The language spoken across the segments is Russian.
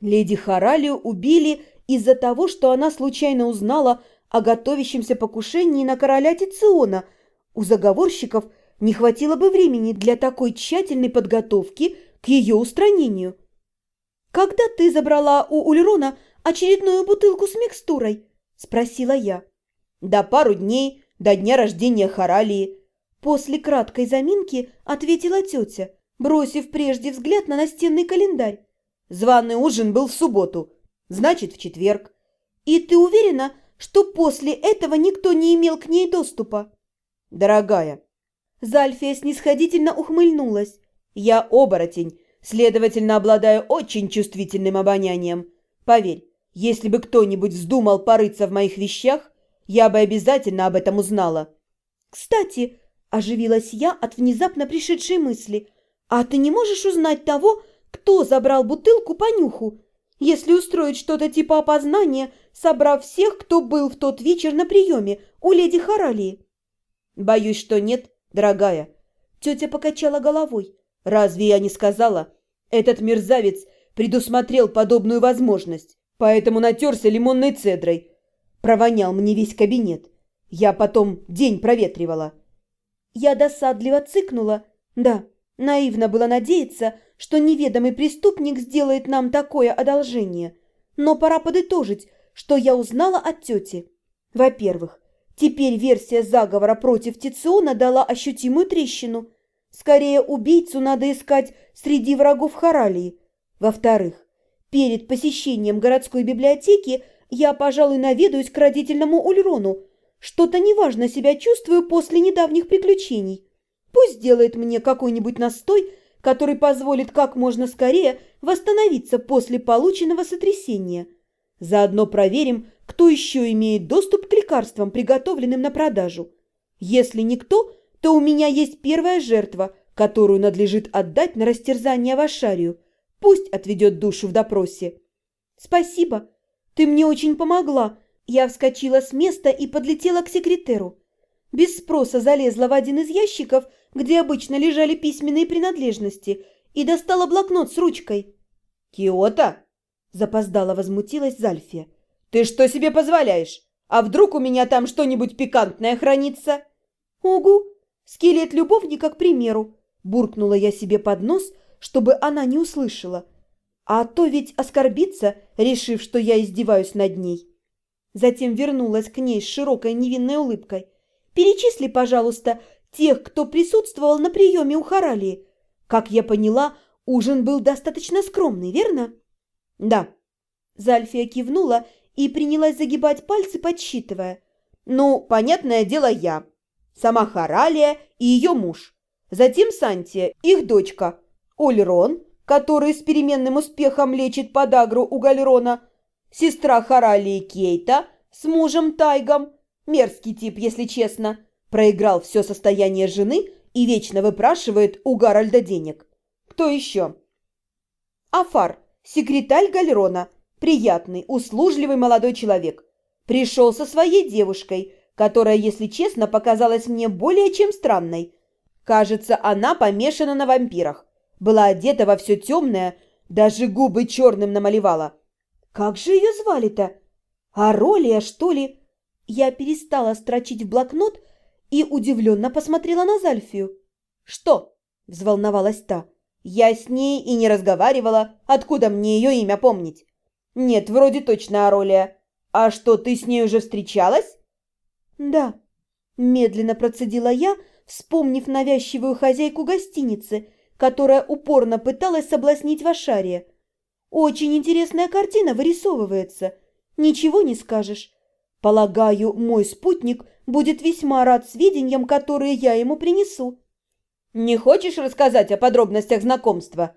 Леди Харалию убили из-за того, что она случайно узнала о готовящемся покушении на короля Тициона. У заговорщиков не хватило бы времени для такой тщательной подготовки к ее устранению. «Когда ты забрала у Ульрона очередную бутылку с микстурой?» – спросила я. «Да пару дней, до дня рождения Харалии». После краткой заминки ответила тетя, бросив прежде взгляд на настенный календарь. Званый ужин был в субботу, значит, в четверг. И ты уверена, что после этого никто не имел к ней доступа? Дорогая. Зальфия снисходительно ухмыльнулась. Я оборотень, следовательно, обладаю очень чувствительным обонянием. Поверь, если бы кто-нибудь вздумал порыться в моих вещах, я бы обязательно об этом узнала. Кстати, оживилась я от внезапно пришедшей мысли, а ты не можешь узнать того, кто забрал бутылку по нюху, если устроить что-то типа опознания, собрав всех, кто был в тот вечер на приеме у леди Харалии? Боюсь, что нет, дорогая. Тетя покачала головой. Разве я не сказала? Этот мерзавец предусмотрел подобную возможность, поэтому натерся лимонной цедрой. Провонял мне весь кабинет. Я потом день проветривала. Я досадливо цыкнула. Да, наивно было надеяться, что неведомый преступник сделает нам такое одолжение. Но пора подытожить, что я узнала от тети. Во-первых, теперь версия заговора против Тициона дала ощутимую трещину. Скорее, убийцу надо искать среди врагов Харалии. Во-вторых, перед посещением городской библиотеки я, пожалуй, наведаюсь к родительному Ульрону. Что-то неважно себя чувствую после недавних приключений. Пусть сделает мне какой-нибудь настой который позволит как можно скорее восстановиться после полученного сотрясения. Заодно проверим, кто еще имеет доступ к лекарствам, приготовленным на продажу. Если никто, то у меня есть первая жертва, которую надлежит отдать на растерзание Вашарию. Пусть отведет душу в допросе. Спасибо, ты мне очень помогла. Я вскочила с места и подлетела к секретеру. Без спроса залезла в один из ящиков – где обычно лежали письменные принадлежности, и достала блокнот с ручкой. «Киота?» – запоздала возмутилась Зальфия. «Ты что себе позволяешь? А вдруг у меня там что-нибудь пикантное хранится?» «Угу! Скелет любовника, к примеру!» – буркнула я себе под нос, чтобы она не услышала. А то ведь оскорбится, решив, что я издеваюсь над ней. Затем вернулась к ней с широкой невинной улыбкой. «Перечисли, пожалуйста, тех, кто присутствовал на приеме у Харалии. Как я поняла, ужин был достаточно скромный, верно? Да. Зальфия кивнула и принялась загибать пальцы, подсчитывая. Ну, понятное дело, я. Сама Харалия и ее муж. Затем Сантия, их дочка. Ольрон, который с переменным успехом лечит подагру у Гальрона. Сестра Харалии Кейта с мужем Тайгом. Мерзкий тип, если честно. Проиграл все состояние жены и вечно выпрашивает у Гарольда денег. Кто еще? Афар, секретарь Гальрона, приятный, услужливый молодой человек. Пришел со своей девушкой, которая, если честно, показалась мне более чем странной. Кажется, она помешана на вампирах. Была одета во все темное, даже губы черным намалевала. Как же ее звали-то? Аролия, что ли? Я перестала строчить в блокнот, и удивленно посмотрела на Зальфию. «Что?» – взволновалась та. «Я с ней и не разговаривала. Откуда мне ее имя помнить?» «Нет, вроде точно Аролия. А что, ты с ней уже встречалась?» «Да», – медленно процедила я, вспомнив навязчивую хозяйку гостиницы, которая упорно пыталась соблазнить Вашария. «Очень интересная картина вырисовывается. Ничего не скажешь. Полагаю, мой спутник будет весьма рад сведениям, которые я ему принесу. «Не хочешь рассказать о подробностях знакомства?»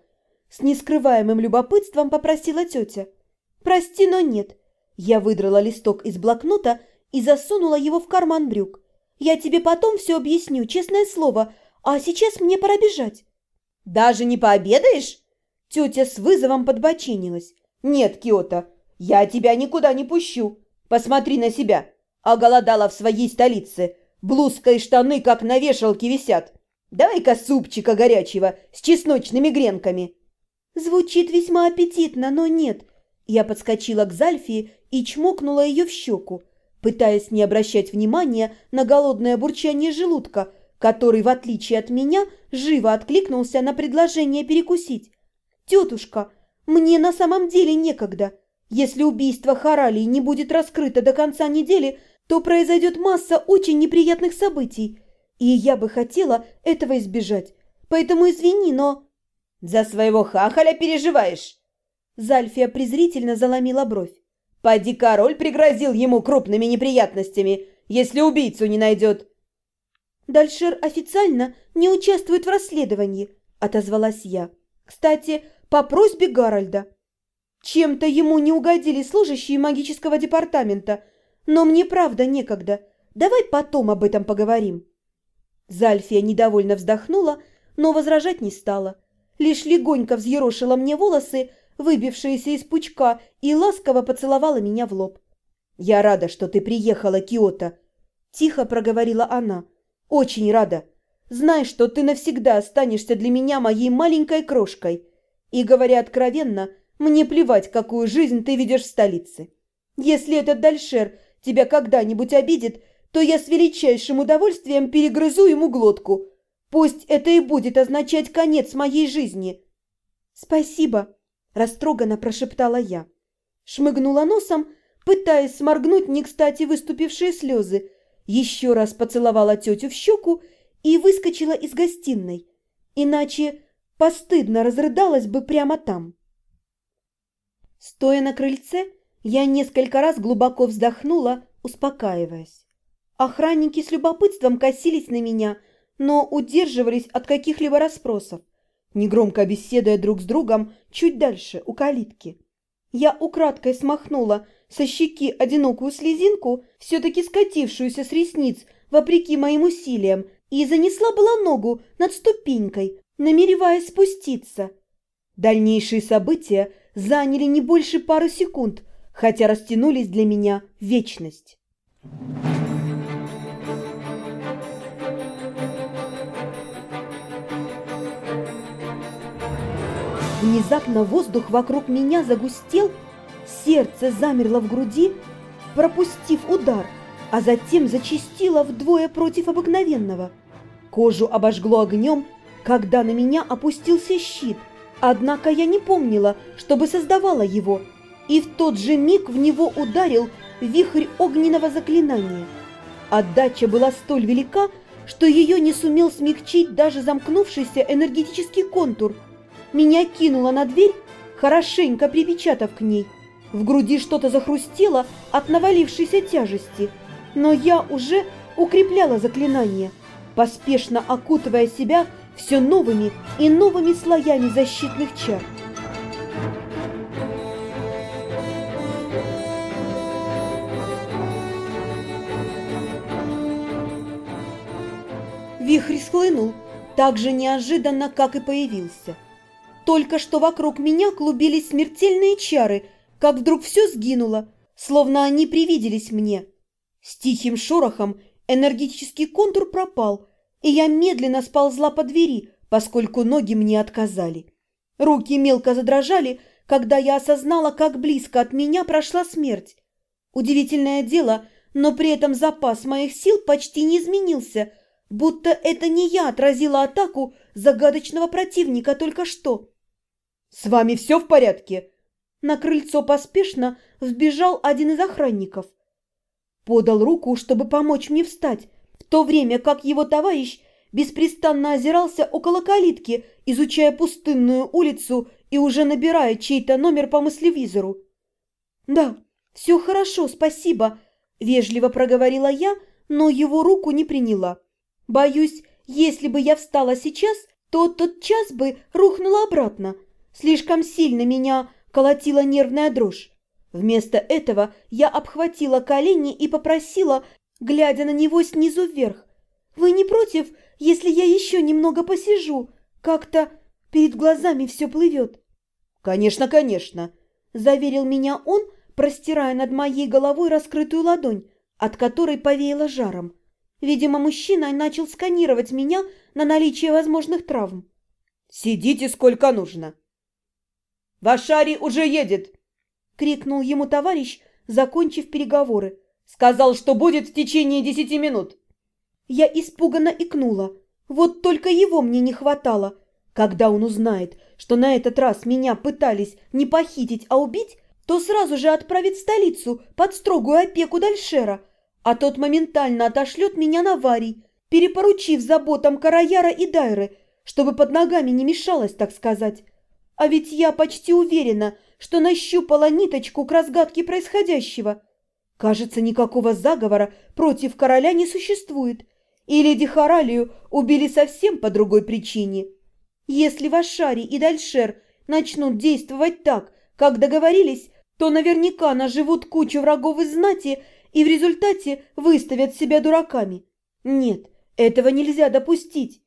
С нескрываемым любопытством попросила тетя. «Прости, но нет». Я выдрала листок из блокнота и засунула его в карман брюк. «Я тебе потом все объясню, честное слово, а сейчас мне пора бежать». «Даже не пообедаешь?» Тетя с вызовом подбочинилась. «Нет, Киота, я тебя никуда не пущу. Посмотри на себя оголодала в своей столице. Блузка и штаны как на вешалке висят. Давай-ка супчика горячего с чесночными гренками». Звучит весьма аппетитно, но нет, Я подскочила к Зальфии и чмокнула ее в щеку, пытаясь не обращать внимания на голодное бурчание желудка, который, в отличие от меня, живо откликнулся на предложение перекусить. «Тетушка, мне на самом деле некогда. Если убийство Харалии не будет раскрыто до конца недели, то произойдет масса очень неприятных событий, и я бы хотела этого избежать. Поэтому извини, но...» «За своего хахаля переживаешь?» Зальфия презрительно заломила бровь. «Поди король пригрозил ему крупными неприятностями, если убийцу не найдет». «Дальшер официально не участвует в расследовании», — отозвалась я. «Кстати, по просьбе Гарольда. Чем-то ему не угодили служащие магического департамента, но мне правда некогда. Давай потом об этом поговорим». Зальфия недовольно вздохнула, но возражать не стала. Лишь легонько взъерошила мне волосы, выбившиеся из пучка, и ласково поцеловала меня в лоб. «Я рада, что ты приехала, Киота», – тихо проговорила она. «Очень рада. Знай, что ты навсегда останешься для меня моей маленькой крошкой. И, говоря откровенно, мне плевать, какую жизнь ты ведешь в столице. Если этот Дальшер тебя когда-нибудь обидит, то я с величайшим удовольствием перегрызу ему глотку. Пусть это и будет означать конец моей жизни». «Спасибо», – растроганно прошептала я. Шмыгнула носом, пытаясь сморгнуть не кстати выступившие слезы, еще раз поцеловала тетю в щеку и выскочила из гостиной, иначе постыдно разрыдалась бы прямо там. Стоя на крыльце, я несколько раз глубоко вздохнула, успокаиваясь. Охранники с любопытством косились на меня, но удерживались от каких-либо расспросов негромко беседуя друг с другом чуть дальше, у калитки. Я украдкой смахнула со щеки одинокую слезинку, все-таки скатившуюся с ресниц, вопреки моим усилиям, и занесла была ногу над ступенькой, намереваясь спуститься. Дальнейшие события заняли не больше пары секунд, хотя растянулись для меня вечность. Внезапно воздух вокруг меня загустел, сердце замерло в груди, пропустив удар, а затем зачастило вдвое против обыкновенного. Кожу обожгло огнем, когда на меня опустился щит, однако я не помнила, чтобы создавала его, и в тот же миг в него ударил вихрь огненного заклинания. Отдача была столь велика, что ее не сумел смягчить даже замкнувшийся энергетический контур – меня кинуло на дверь, хорошенько припечатав к ней. В груди что-то захрустело от навалившейся тяжести, но я уже укрепляла заклинание, поспешно окутывая себя все новыми и новыми слоями защитных чар. Схлынул так же неожиданно, как и появился. Только что вокруг меня клубились смертельные чары, как вдруг все сгинуло, словно они привиделись мне. С тихим шорохом энергетический контур пропал, и я медленно сползла по двери, поскольку ноги мне отказали. Руки мелко задрожали, когда я осознала, как близко от меня прошла смерть. Удивительное дело, но при этом запас моих сил почти не изменился, будто это не я отразила атаку загадочного противника только что. «С вами все в порядке?» На крыльцо поспешно взбежал один из охранников. Подал руку, чтобы помочь мне встать, в то время как его товарищ беспрестанно озирался около калитки, изучая пустынную улицу и уже набирая чей-то номер по мыслевизору. «Да, все хорошо, спасибо», – вежливо проговорила я, но его руку не приняла. «Боюсь, если бы я встала сейчас, то тот час бы рухнула обратно». Слишком сильно меня колотила нервная дрожь. Вместо этого я обхватила колени и попросила, глядя на него снизу вверх. «Вы не против, если я еще немного посижу? Как-то перед глазами все плывет». «Конечно, конечно», – заверил меня он, простирая над моей головой раскрытую ладонь, от которой повеяло жаром. Видимо, мужчина начал сканировать меня на наличие возможных травм. «Сидите сколько нужно». Вашари уже едет!» — крикнул ему товарищ, закончив переговоры. «Сказал, что будет в течение десяти минут». Я испуганно икнула. Вот только его мне не хватало. Когда он узнает, что на этот раз меня пытались не похитить, а убить, то сразу же отправит в столицу под строгую опеку Дальшера, а тот моментально отошлет меня на Варий, перепоручив заботам Караяра и Дайры, чтобы под ногами не мешалось, так сказать. А ведь я почти уверена, что нащупала ниточку к разгадке происходящего. Кажется, никакого заговора против короля не существует, и леди Харалию убили совсем по другой причине. Если Вашари и Дальшер начнут действовать так, как договорились, то наверняка наживут кучу врагов из знати и в результате выставят себя дураками. Нет, этого нельзя допустить.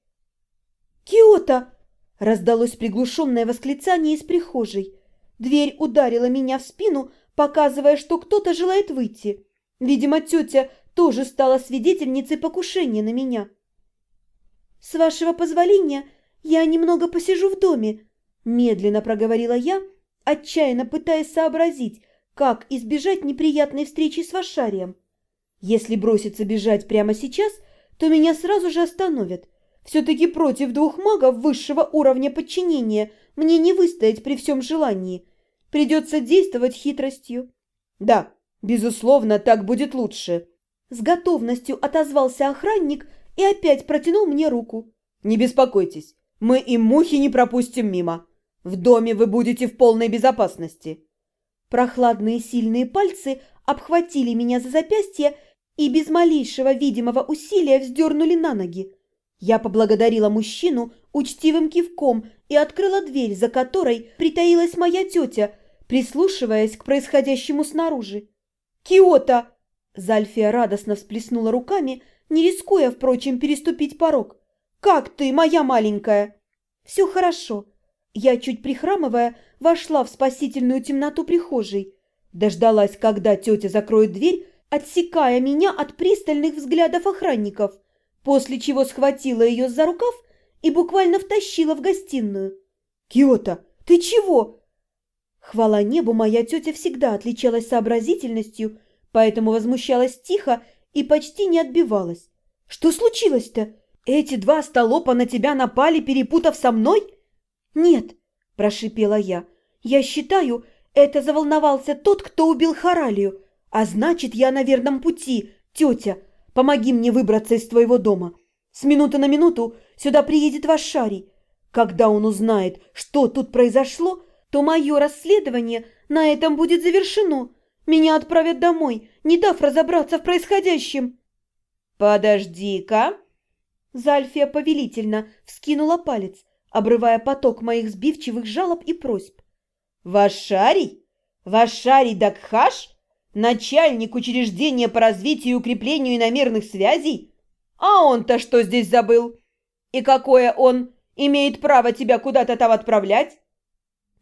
«Киота!» – раздалось приглушенное восклицание из прихожей. Дверь ударила меня в спину, показывая, что кто-то желает выйти. Видимо, тетя тоже стала свидетельницей покушения на меня. «С вашего позволения я немного посижу в доме», – медленно проговорила я, – отчаянно пытаясь сообразить, как избежать неприятной встречи с Вашарием. Если броситься бежать прямо сейчас, то меня сразу же остановят. Все-таки против двух магов высшего уровня подчинения мне не выстоять при всем желании. Придется действовать хитростью. Да, безусловно, так будет лучше. С готовностью отозвался охранник и опять протянул мне руку. Не беспокойтесь, мы и мухи не пропустим мимо. В доме вы будете в полной безопасности. Прохладные сильные пальцы обхватили меня за запястье и без малейшего видимого усилия вздернули на ноги. Я поблагодарила мужчину учтивым кивком и открыла дверь, за которой притаилась моя тетя, прислушиваясь к происходящему снаружи. «Киота!» Зальфия радостно всплеснула руками, не рискуя, впрочем, переступить порог. «Как ты, моя маленькая?» «Все хорошо. Я, чуть прихрамывая, вошла в спасительную темноту прихожей. Дождалась, когда тетя закроет дверь, отсекая меня от пристальных взглядов охранников, после чего схватила ее за рукав и буквально втащила в гостиную. «Киота, ты чего?» Хвала небу, моя тетя всегда отличалась сообразительностью, поэтому возмущалась тихо и почти не отбивалась. «Что случилось-то? Эти два столопа на тебя напали, перепутав со мной?» «Нет», – прошипела я, – «я считаю, это заволновался тот, кто убил Харалию, а значит, я на верном пути, тетя, помоги мне выбраться из твоего дома. С минуты на минуту сюда приедет ваш Шарий. Когда он узнает, что тут произошло, то мое расследование на этом будет завершено. Меня отправят домой, не дав разобраться в происходящем». «Подожди-ка!» Зальфия повелительно вскинула палец – обрывая поток моих сбивчивых жалоб и просьб. «Вашарий? Вашарий Дакхаш? Начальник учреждения по развитию и укреплению иномерных связей? А он-то что здесь забыл? И какое он имеет право тебя куда-то там отправлять?»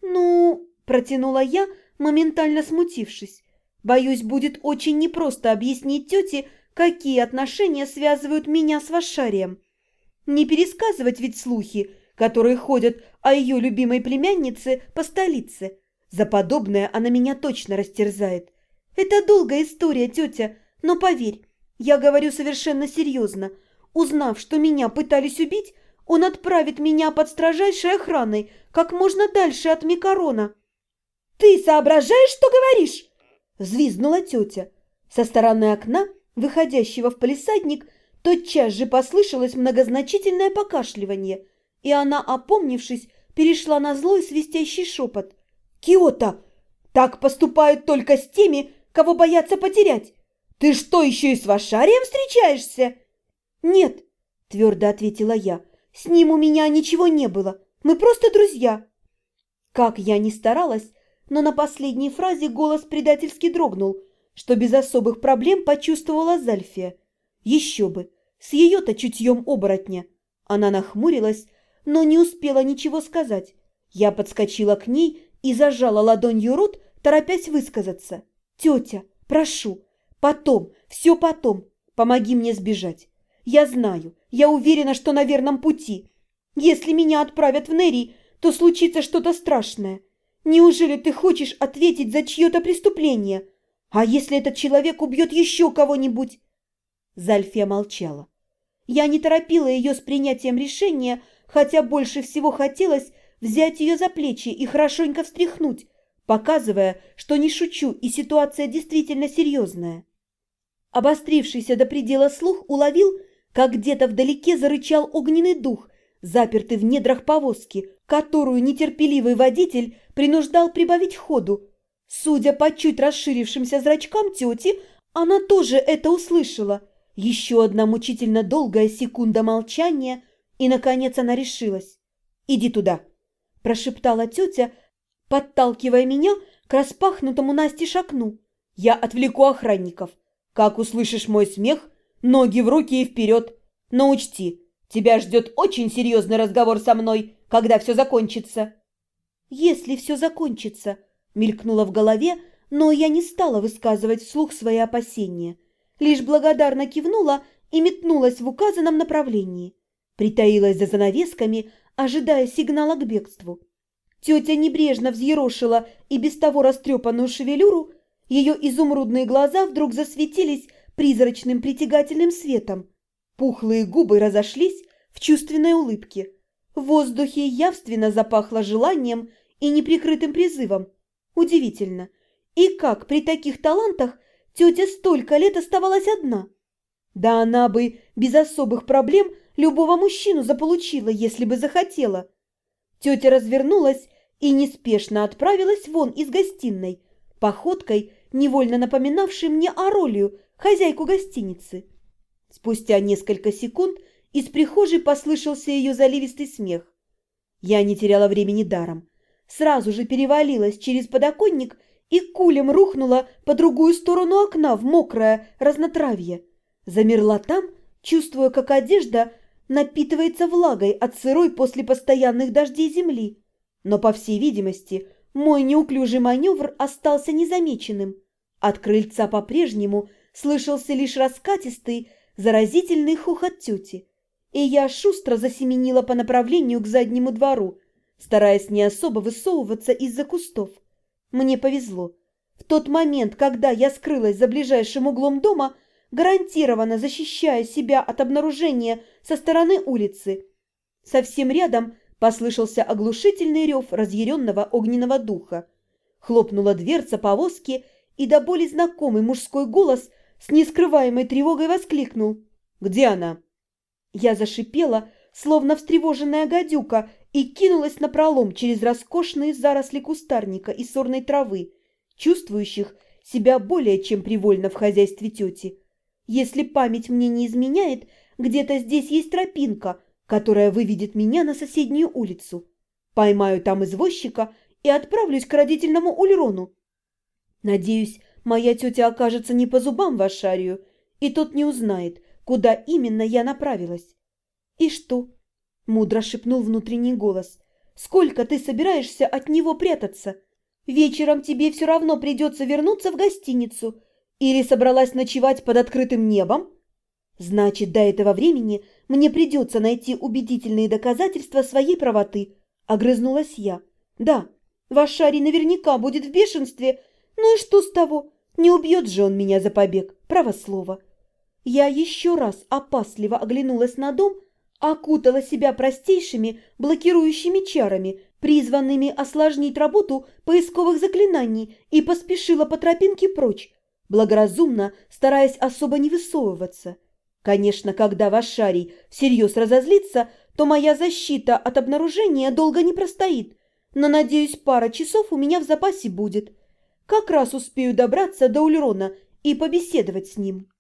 «Ну...» – протянула я, моментально смутившись. «Боюсь, будет очень непросто объяснить тете, какие отношения связывают меня с Вашарием. Не пересказывать ведь слухи – которые ходят о ее любимой племяннице по столице. За подобное она меня точно растерзает. Это долгая история, тетя, но поверь, я говорю совершенно серьезно. Узнав, что меня пытались убить, он отправит меня под строжайшей охраной как можно дальше от Микарона. «Ты соображаешь, что говоришь?» – взвизгнула тетя. Со стороны окна, выходящего в палисадник, тотчас же послышалось многозначительное покашливание – и она, опомнившись, перешла на злой свистящий шепот. «Киота! Так поступают только с теми, кого боятся потерять! Ты что, еще и с Вашарием встречаешься?» «Нет», — твердо ответила я, — «с ним у меня ничего не было, мы просто друзья». Как я ни старалась, но на последней фразе голос предательски дрогнул, что без особых проблем почувствовала Зальфия. Еще бы, с ее-то чутьем оборотня. Она нахмурилась, но не успела ничего сказать. Я подскочила к ней и зажала ладонью рот, торопясь высказаться. «Тетя, прошу, потом, все потом, помоги мне сбежать. Я знаю, я уверена, что на верном пути. Если меня отправят в Нерий, то случится что-то страшное. Неужели ты хочешь ответить за чье-то преступление? А если этот человек убьет еще кого-нибудь?» Зальфия молчала. Я не торопила ее с принятием решения, хотя больше всего хотелось взять ее за плечи и хорошенько встряхнуть, показывая, что не шучу и ситуация действительно серьезная. Обострившийся до предела слух уловил, как где-то вдалеке зарычал огненный дух, запертый в недрах повозки, которую нетерпеливый водитель принуждал прибавить ходу. Судя по чуть расширившимся зрачкам тети, она тоже это услышала. Еще одна мучительно долгая секунда молчания, и, наконец, она решилась. «Иди туда», – прошептала тетя, подталкивая меня к распахнутому Насте окну. «Я отвлеку охранников. Как услышишь мой смех, ноги в руки и вперед. Но учти, тебя ждет очень серьезный разговор со мной, когда все закончится». «Если все закончится», — мелькнуло в голове, но я не стала высказывать вслух свои опасения. Лишь благодарно кивнула и метнулась в указанном направлении. Притаилась за занавесками, ожидая сигнала к бегству. Тетя небрежно взъерошила и без того растрепанную шевелюру, ее изумрудные глаза вдруг засветились призрачным притягательным светом. Пухлые губы разошлись в чувственной улыбке. В воздухе явственно запахло желанием и неприкрытым призывом. Удивительно. И как при таких талантах тетя столько лет оставалась одна? Да она бы без особых проблем любого мужчину заполучила, если бы захотела. Тетя развернулась и неспешно отправилась вон из гостиной, походкой, невольно напоминавшей мне Аролию, хозяйку гостиницы. Спустя несколько секунд из прихожей послышался ее заливистый смех. Я не теряла времени даром. Сразу же перевалилась через подоконник и кулем рухнула по другую сторону окна в мокрое разнотравье. Замерла там, чувствуя, как одежда напитывается влагой от сырой после постоянных дождей земли. Но, по всей видимости, мой неуклюжий маневр остался незамеченным. От крыльца по-прежнему слышался лишь раскатистый, заразительный хохот тети, и я шустро засеменила по направлению к заднему двору, стараясь не особо высовываться из-за кустов. Мне повезло. В тот момент, когда я скрылась за ближайшим углом дома, гарантированно защищая себя от обнаружения со стороны улицы, совсем рядом Послышался оглушительный рев разъяренного огненного духа. Хлопнула дверца повозки, и до боли знакомый мужской голос с нескрываемой тревогой воскликнул. «Где она?» Я зашипела, словно встревоженная гадюка, и кинулась на пролом через роскошные заросли кустарника и сорной травы, чувствующих себя более чем привольно в хозяйстве тети. Если память мне не изменяет, где-то здесь есть тропинка, которая выведет меня на соседнюю улицу. Поймаю там извозчика и отправлюсь к родительному Ульрону. Надеюсь, моя тетя окажется не по зубам в Ашарию, и тот не узнает, куда именно я направилась. «И что?» – мудро шепнул внутренний голос. «Сколько ты собираешься от него прятаться? Вечером тебе все равно придется вернуться в гостиницу. Или собралась ночевать под открытым небом?» Значит, до этого времени мне придется найти убедительные доказательства своей правоты, огрызнулась я. Да, Вашари наверняка будет в бешенстве, ну и что с того? Не убьет же он меня за побег, право слово. Я еще раз опасливо оглянулась на дом, окутала себя простейшими блокирующими чарами, призванными осложнить работу поисковых заклинаний, и поспешила по тропинке прочь, благоразумно стараясь особо не высовываться. Конечно, когда Вашарий всерьез разозлится, то моя защита от обнаружения долго не простоит, но, надеюсь, пара часов у меня в запасе будет. Как раз успею добраться до Ульрона и побеседовать с ним.